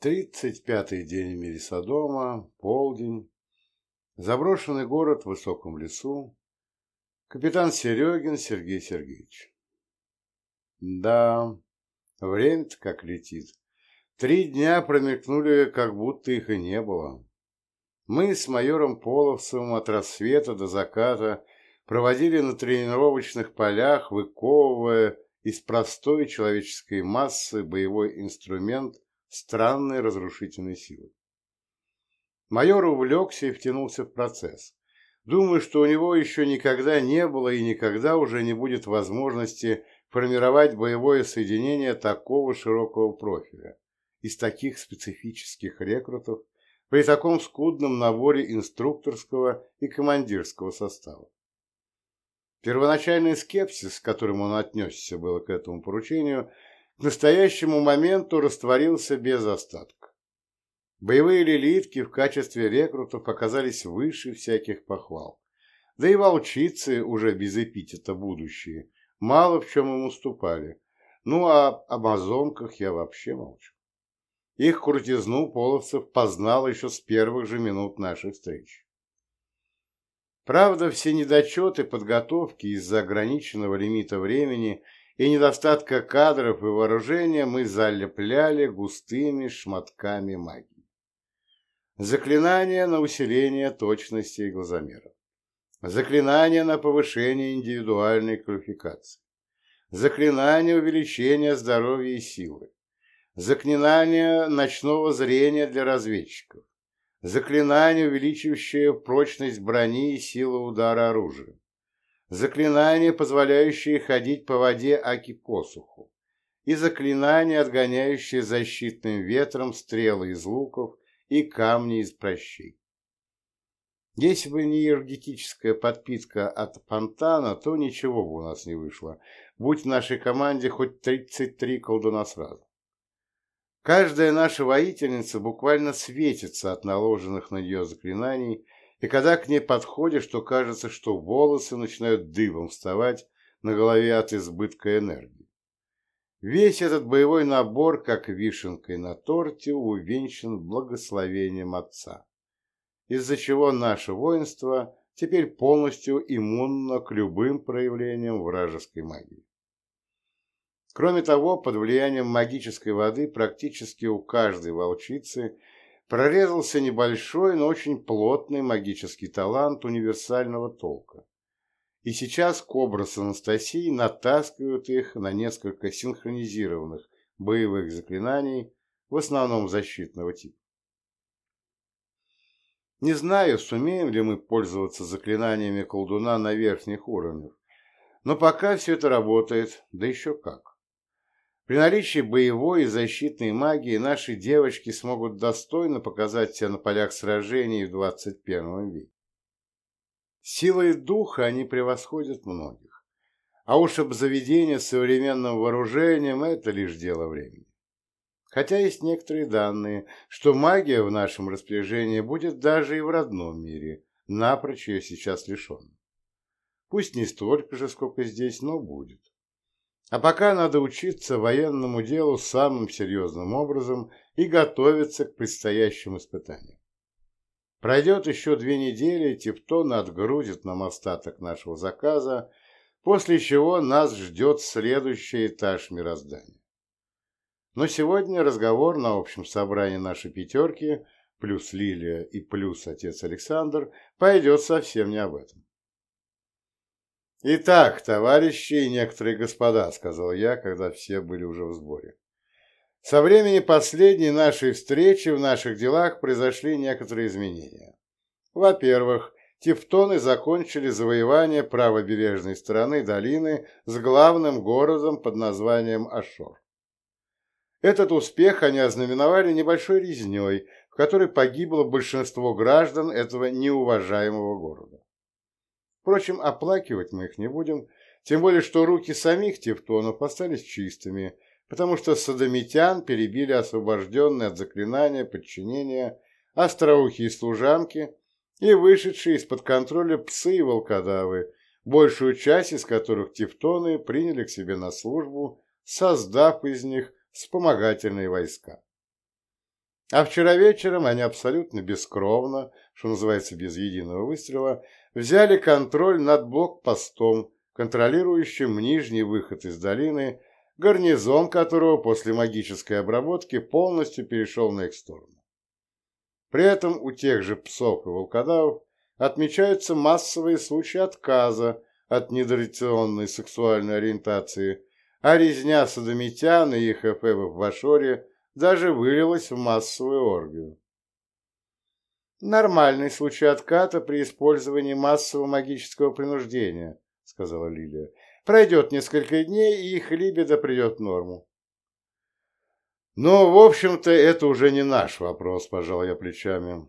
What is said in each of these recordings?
Тридцать пятый день в мире Содома, полдень, заброшенный город в высоком лесу, капитан Серегин Сергей Сергеевич. Да, время-то как летит. Три дня промелькнули, как будто их и не было. Мы с майором Половцевым от рассвета до заката проводили на тренировочных полях, выковывая из простой человеческой массы боевой инструмент – странной разрушительной силы. Майор увлекся и втянулся в процесс. Думаю, что у него еще никогда не было и никогда уже не будет возможности формировать боевое соединение такого широкого профиля, из таких специфических рекрутов, при таком скудном наборе инструкторского и командирского состава. Первоначальный скепсис, с которым он отнесся было к этому поручению, к настоящему моменту растворился без остатка. Боевые лилитки в качестве рекрутов оказались выше всяких похвал. Да и волчицы, уже без эпитета будущие, мало в чем им уступали. Ну, а об амазонках я вообще молчу. Их крутизну Половцев познал еще с первых же минут нашей встречи. Правда, все недочеты подготовки из-за ограниченного лимита времени – и недостатка кадров и вооружения мы залепляли густыми шматками магии. Заклинания на усиление точности глазомера. Заклинания на повышение индивидуальной квалификации. Заклинание увеличения здоровья и силы. Заклинание ночного зрения для разведчиков. Заклинание, увеличивающее прочность брони и силу удара оружия заклинания, позволяющие ходить по воде аки посуху, и заклинания, отгоняющие защитным ветром стрелы из луков и камни из прощей. Если бы не энергетическая подпитка от Пантана, то ничего бы у нас не вышло, будь в нашей команде хоть 33 колдуна сразу. Каждая наша воительница буквально светится от наложенных на нее заклинаний, и когда к ней подходишь, то кажется, что волосы начинают дыбом вставать на голове от избытка энергии. Весь этот боевой набор, как вишенкой на торте, увенчан благословением Отца, из-за чего наше воинство теперь полностью иммунно к любым проявлениям вражеской магии. Кроме того, под влиянием магической воды практически у каждой волчицы – прорезался небольшой, но очень плотный магический талант универсального толка. И сейчас Кобра с Анастасией натаскивают их на несколько синхронизированных боевых заклинаний, в основном защитного типа. Не знаю, сумеем ли мы пользоваться заклинаниями колдуна на верхних уровнях, но пока все это работает, да еще как. При наличии боевой и защитной магии наши девочки смогут достойно показать себя на полях сражений в 21 веке. Силой духа они превосходят многих. А уж обзаведение современным вооружением – это лишь дело времени. Хотя есть некоторые данные, что магия в нашем распоряжении будет даже и в родном мире, напрочь ее сейчас лишен. Пусть не столько же, сколько здесь, но будет. А пока надо учиться военному делу самым серьезным образом и готовиться к предстоящим испытаниям. Пройдет еще две недели, Тевтон отгрузит нам остаток нашего заказа, после чего нас ждет следующий этаж мироздания. Но сегодня разговор на общем собрании нашей пятерки, плюс Лилия и плюс отец Александр, пойдет совсем не об этом. «Итак, товарищи и некоторые господа», — сказал я, когда все были уже в сборе. «Со времени последней нашей встречи в наших делах произошли некоторые изменения. Во-первых, тевтоны закончили завоевание правобережной стороны долины с главным городом под названием Ашор. Этот успех они ознаменовали небольшой резней, в которой погибло большинство граждан этого неуважаемого города. Впрочем, оплакивать мы их не будем, тем более, что руки самих тевтонов остались чистыми, потому что садомитян перебили освобожденные от заклинания подчинения остроухие служанки и вышедшие из-под контроля псы и волкодавы, большую часть из которых тевтоны приняли к себе на службу, создав из них вспомогательные войска. А вчера вечером они абсолютно бескровно, что называется без единого выстрела, взяли контроль над блокпостом, контролирующим нижний выход из долины, гарнизон которого после магической обработки полностью перешел на их сторону. При этом у тех же псов и волкодавов отмечаются массовые случаи отказа от нетрадиционной сексуальной ориентации, а резня садомитян и их эфебов в Ашоре даже вылилась в массовую оргию. «Нормальный случай отката при использовании массового магического принуждения», — сказала Лилия. «Пройдет несколько дней, и их либидо придет в норму». «Ну, в общем-то, это уже не наш вопрос», — пожал я плечами.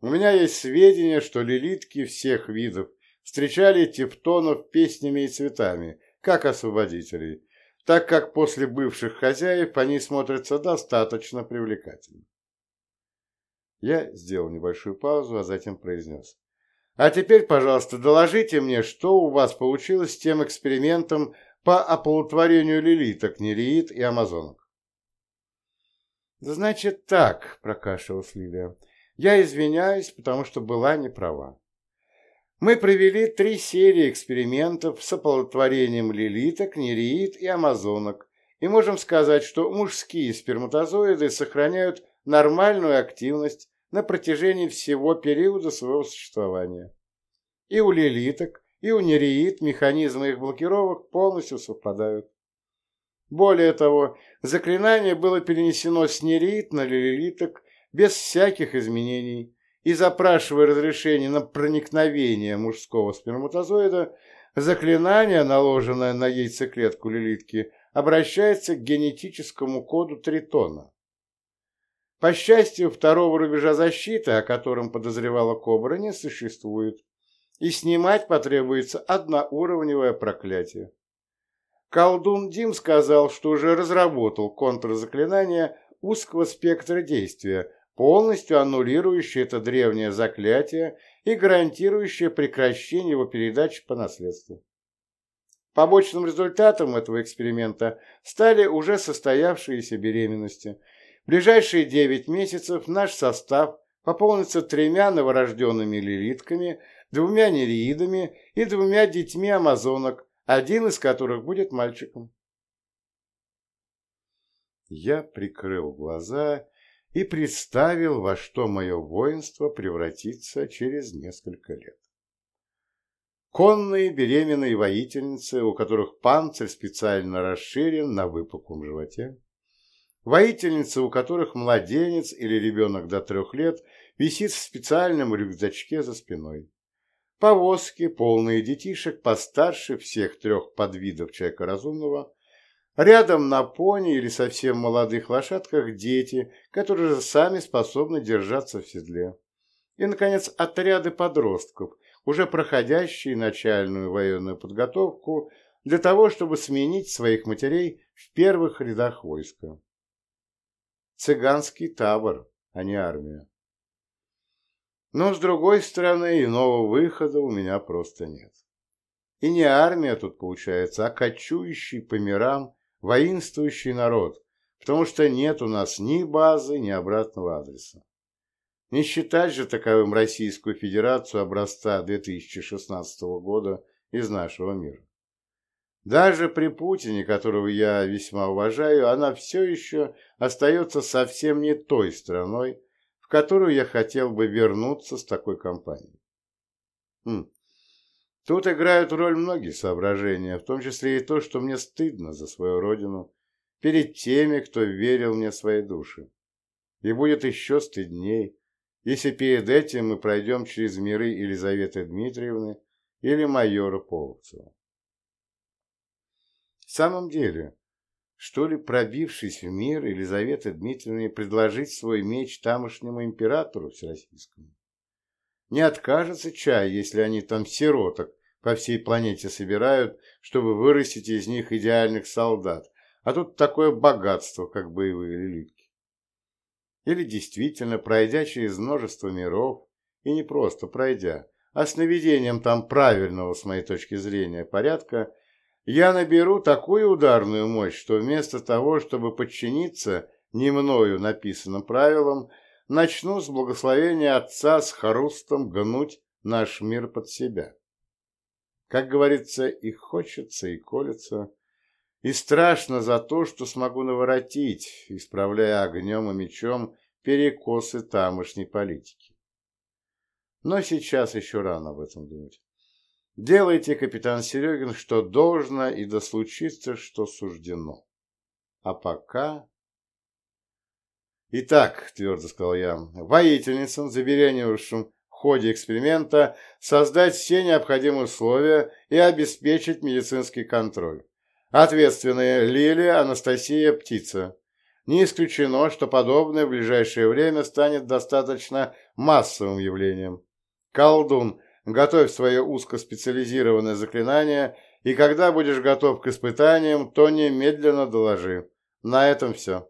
«У меня есть сведения, что лилитки всех видов встречали тевтонов песнями и цветами, как освободителей, так как после бывших хозяев они смотрятся достаточно привлекательно. Я сделал небольшую паузу, а затем произнес. А теперь, пожалуйста, доложите мне, что у вас получилось с тем экспериментом по оплодотворению лилиток, нереид и амазонок. «Значит так», — прокашлялась Лилия, — «я извиняюсь, потому что была не права. Мы провели три серии экспериментов с оплодотворением лилиток, нереид и амазонок, и можем сказать, что мужские сперматозоиды сохраняют нормальную активность на протяжении всего периода своего существования. И у лилиток, и у нереид механизмы их блокировок полностью совпадают. Более того, заклинание было перенесено с нереид на лилиток без всяких изменений, и запрашивая разрешение на проникновение мужского сперматозоида, заклинание, наложенное на яйцеклетку лилитки, обращается к генетическому коду тритона. По счастью, второго рубежа защиты, о котором подозревала Кобра, не существует, и снимать потребуется одноуровневое проклятие. Колдун Дим сказал, что уже разработал контрзаклинание узкого спектра действия, полностью аннулирующее это древнее заклятие и гарантирующее прекращение его передачи по наследству. Побочным результатом этого эксперимента стали уже состоявшиеся беременности – ближайшие девять месяцев наш состав пополнится тремя новорожденными лилитками, двумя нереидами и двумя детьми амазонок, один из которых будет мальчиком. Я прикрыл глаза и представил, во что мое воинство превратится через несколько лет. Конные беременные воительницы, у которых панцирь специально расширен на выпуклом животе, Воительницы, у которых младенец или ребенок до трех лет висит в специальном рюкзачке за спиной. Повозки, полные детишек, постарше всех трех подвидов человека разумного. Рядом на пони или совсем молодых лошадках дети, которые же сами способны держаться в седле. И, наконец, отряды подростков, уже проходящие начальную военную подготовку для того, чтобы сменить своих матерей в первых рядах войска цыганский табор, а не армия. Но, с другой стороны, иного выхода у меня просто нет. И не армия тут получается, а кочующий по мирам воинствующий народ, потому что нет у нас ни базы, ни обратного адреса. Не считать же таковым Российскую Федерацию образца 2016 года из нашего мира. Даже при Путине, которого я весьма уважаю, она все еще остается совсем не той страной, в которую я хотел бы вернуться с такой компанией. Хм. Тут играют роль многие соображения, в том числе и то, что мне стыдно за свою родину перед теми, кто верил мне своей души. И будет еще стыдней, если перед этим мы пройдем через миры Елизаветы Дмитриевны или майора Половцева. В самом деле, что ли, пробившись в мир, Елизавета Дмитриевна предложить свой меч тамошнему императору всероссийскому? Не откажется чай, если они там сироток по всей планете собирают, чтобы вырастить из них идеальных солдат, а тут такое богатство, как боевые лилитки. Или действительно, пройдя через множество миров, и не просто пройдя, а с наведением там правильного, с моей точки зрения, порядка, я наберу такую ударную мощь, что вместо того, чтобы подчиниться не мною написанным правилам, начну с благословения Отца с хрустом гнуть наш мир под себя. Как говорится, и хочется, и колется, и страшно за то, что смогу наворотить, исправляя огнем и мечом перекосы тамошней политики. Но сейчас еще рано об этом думать. Делайте, капитан Серегин, что должно, и да случится, что суждено. А пока... Итак, твердо сказал я, воительницам, забеременевшим в ходе эксперимента, создать все необходимые условия и обеспечить медицинский контроль. Ответственные Лилия, Анастасия, Птица. Не исключено, что подобное в ближайшее время станет достаточно массовым явлением. Колдун, готовь свое узкоспециализированное заклинание, и когда будешь готов к испытаниям, то немедленно доложи. На этом все.